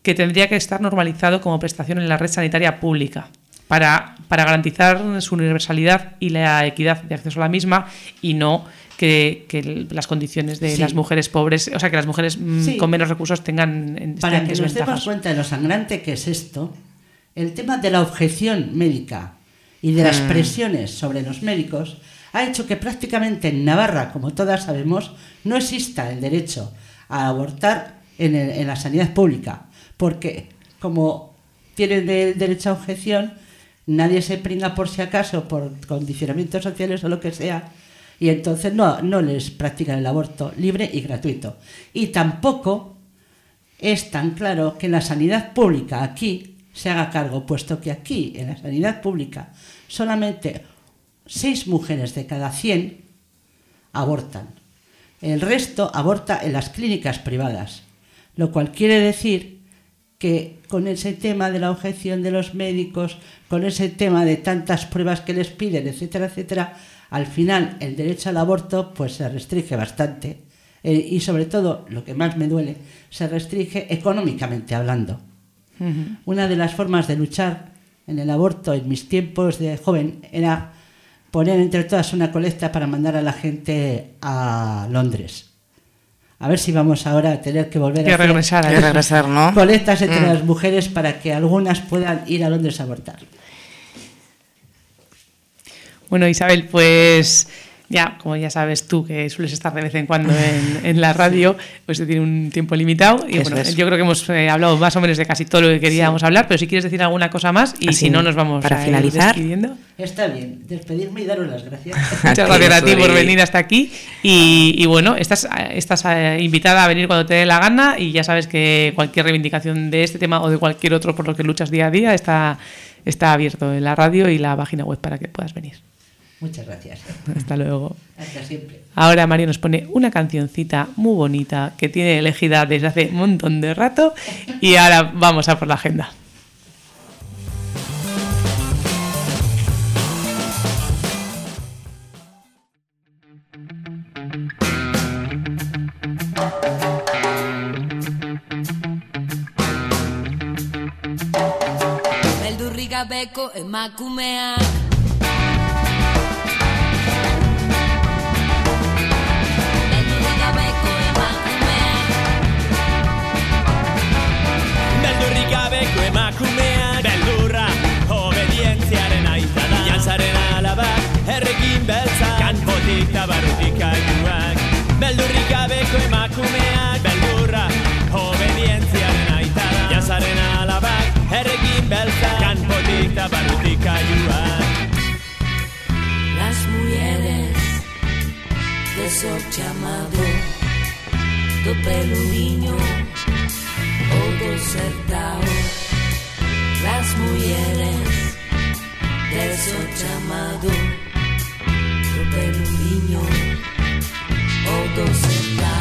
que tendría que estar normalizado como prestación en la red sanitaria pública para, para garantizar su universalidad y la equidad de acceso a la misma y no que, las condiciones de Sí. las mujeres pobres, o sea, que las mujeres mm, Sí. con menos recursos tengan en- Para que nos demos cuenta de lo sangrante que es esto, el tema de la objeción médica y de las Mm. presiones sobre los médicos ha hecho que prácticamente en Navarra, como todas sabemos, no exista el derecho a abortar en, el- en la sanidad pública, porque como tienen el derecho a objeción, nadie se pringa por si acaso, por condicionamientos sociales o lo que sea, y entonces no, no les practican el aborto libre y gratuito. Y tampoco es tan claro que la sanidad pública aquí se haga cargo, puesto que aquí, en la sanidad pública, solamente seis mujeres de cada 100 abortan. El resto aborta en las clínicas privadas, lo cual quiere decir que con ese tema de la objeción de los médicos, con ese tema de tantas pruebas que les piden, etcétera, etcétera, al final el derecho al aborto pues se restringe bastante eh, y sobre todo, lo que más me duele, se restringe económicamente hablando. Una de las formas de luchar en el aborto en mis tiempos de joven era poner entre todas una colecta para mandar a la gente a Londres. A ver si vamos ahora a tener que volver Que a hacer regresar a Que regresar, ¿no? [LAUGHS] colectas entre Mm. las mujeres para que algunas puedan ir a Londres a abortar. Bueno, Isabel, pues ya, como ya sabes tú, que sueles estar de vez en cuando en, [LAUGHS] en la radio, pues se tiene un tiempo limitado. Y Eso bueno, es. yo creo que hemos eh, hablado más o menos de casi todo lo que queríamos hablar, pero si quieres decir alguna cosa más y Así, si no, nos vamos para a ir finalizar. despidiendo. Está bien, despedirme y daros las gracias. [LAUGHS] Muchas gracias a ti por venir hasta aquí. Y, y bueno, estás, estás eh, invitada a venir cuando te dé la gana y ya sabes que cualquier reivindicación de este tema o de cualquier otro por lo que luchas día a día está, está abierto en la radio y la página web para que puedas venir. Muchas gracias. Hasta luego. Hasta siempre. Ahora Mario nos pone una cancioncita muy bonita que tiene elegida desde hace un montón de rato y ahora vamos a por la agenda. Beldurrik gabeko emakumeak do pelo niño o do certao Las mujeres de esos llamados do pelo niño o do certao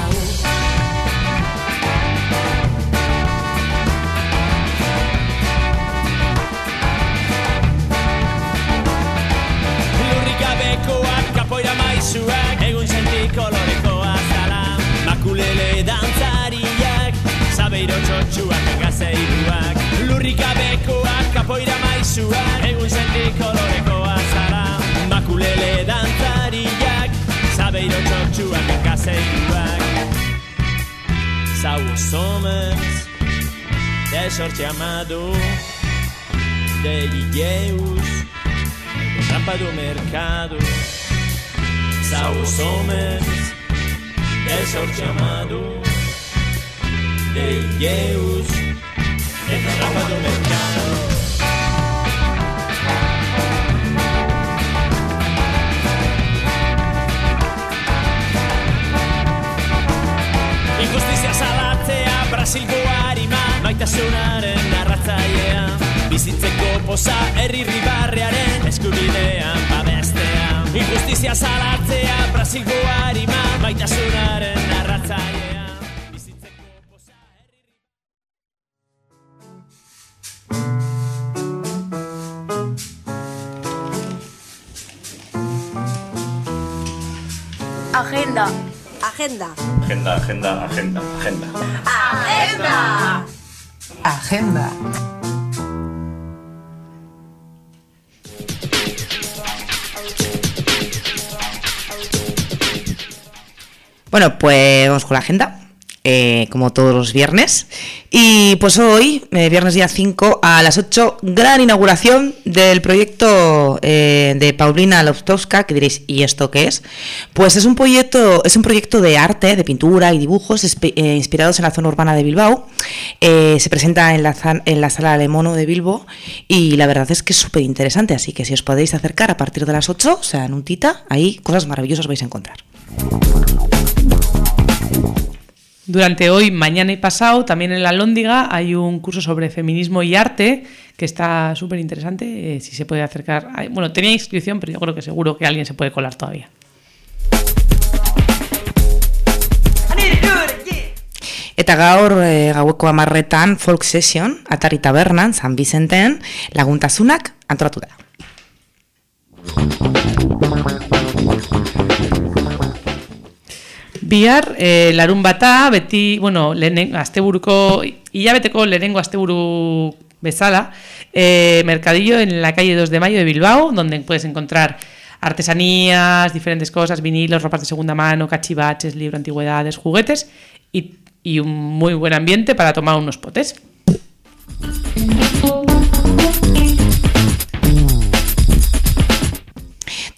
poira maizuan Egun zendi koloreko azara Makulele dantzariak Zabeiro txortxuak akazeituak Zau somez De sortxe amadu. De gigeus Rampa do mercado Zau somez De sortxe amadu. De gigeus Rampa do mercado Brasilgo harima Maitasunaren narratzailea Bizitzeko poza herri ribarrearen Eskubidean babestea. Injustizia salatzea Brasilgo harima Maitasunaren narratzailea Agenda. Agenda, agenda, agenda, agenda. Agenda. Agenda. Bueno, pues vamos con la agenda, eh, como todos los viernes. Y pues hoy, eh, viernes día 5, a las 8, gran inauguración del proyecto eh, de Paulina Lostowska, que diréis, ¿y esto qué es? Pues es un proyecto, es un proyecto de arte, de pintura y dibujos inspirados en la zona urbana de Bilbao. Se presenta en la, en la sala Alemono de Bilbo y la verdad es que es súper interesante, así que si os podéis acercar a partir de las 8, o sea, en un tita, ahí cosas maravillosas vais a encontrar. Durante hoy, mañana y pasado, también en la Lóndiga hay un curso sobre feminismo y arte que está súper interesante. eh, si se puede acercar. Bueno, tenía inscripción, pero yo creo que seguro que alguien se puede colar todavía. Eta gaur e, gaueko amarretan folk session, Atari Tabernan, San Vicenten, laguntasunak antolatu da. Bihar, e, larun bata, beti, bueno, lehenen, asteburuko, hilabeteko lehenengo asteburu bezala, eh, mercadillo en la calle 2 de Mayo de Bilbao, donde puedes encontrar artesanías, diferentes cosas, vinilos, ropas de segunda mano, cachivaches, libros, antigüedades, juguetes y un muy buen ambiente para tomar unos potes.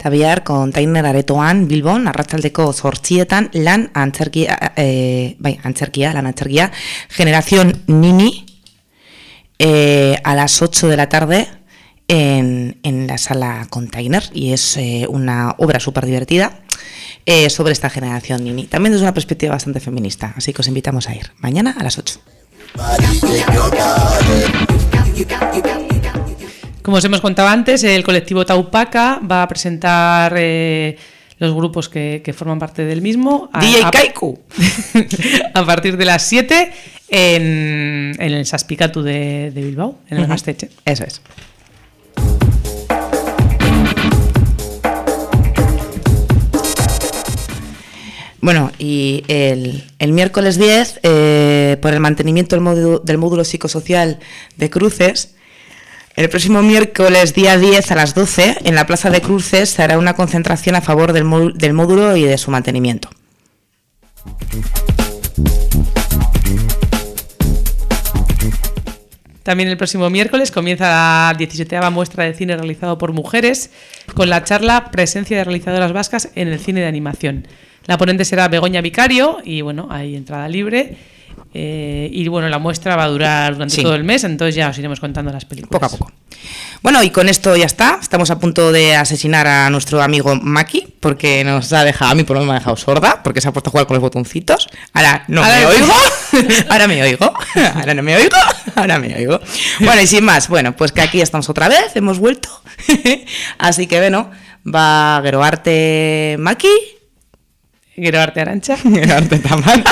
Eta bihar, kontainer aretoan, Bilbon, arratzaldeko zortzietan, lan antzerkia, e, bai, antzerkia, lan antzerkia, generación Nini, eh, a las 8 de la tarde, en, en la sala Container, y es eh, una obra súper divertida eh, sobre esta generación Nini. También desde una perspectiva bastante feminista, así que os invitamos a ir. Mañana a las 8. Como os hemos contado antes, el colectivo Taupaca va a presentar eh, los grupos que, que forman parte del mismo. A, DJ a- Kaiku. [LAUGHS] a partir de las 7 en, en el Saspicatu de, de Bilbao, en el. Gasteche. Eso es. Bueno, y el, el miércoles 10, eh, por el mantenimiento del módulo, del módulo psicosocial de Cruces, el próximo miércoles día 10 a las 12, en la Plaza de Cruces, se hará una concentración a favor del, módulo- y de su mantenimiento. También el próximo miércoles comienza la 17 muestra de cine realizado por mujeres con la charla Presencia de realizadoras vascas en el cine de animación. La ponente será Begoña Vicario y bueno, hay entrada libre. Eh, y bueno, la muestra va a durar durante Sí. todo el mes, entonces ya os iremos contando las películas. Poco a poco. Bueno, y con esto ya está. Estamos a punto de asesinar a nuestro amigo Maki, porque nos ha dejado, a mí por lo menos me ha dejado sorda, porque se ha puesto a jugar con los botoncitos. Ahora no Ahora me oigo. [LAUGHS] Ahora me oigo. Ahora no me oigo. Ahora me oigo. Bueno, y sin más, bueno, pues que aquí estamos otra vez, hemos vuelto. [LAUGHS] Así que bueno, va Geroarte Maki. Geroarte Arantxa. [LAUGHS] Geroarte Tamara.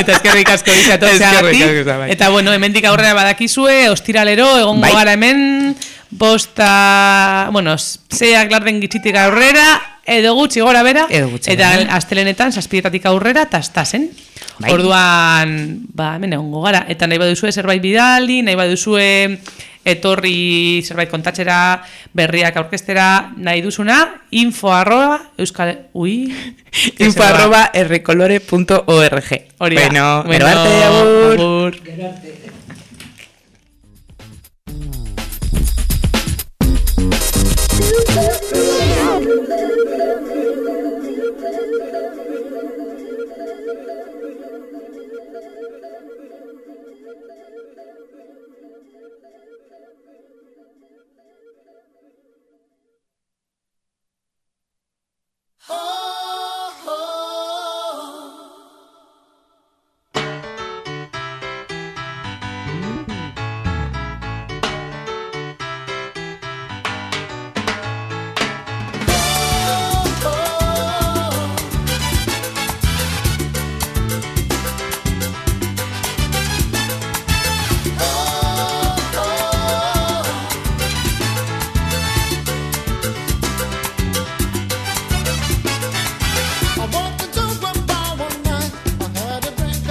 Eta eskerrik asko asko, bai. Eta bueno, hemendik aurrera badakizue, ostiralero, egongo Bai. gara hemen, bosta, bueno, zeak larden gitxitik aurrera, edo gutxi gora bera, Edo gutxi eta gora. astelenetan, saspietatik aurrera, eta estasen. Bai. Orduan, ba, hemen egongo gara. Eta nahi baduzue zerbait bidali, nahi baduzue etorri zerbait kontatxera, berriak aurkestera, nahi duzuna, info arroba, euskal... Ui... [LAUGHS] info arroba rcolore.org Hori da. Bueno, Bueno, gero arte, agur. agur. Oh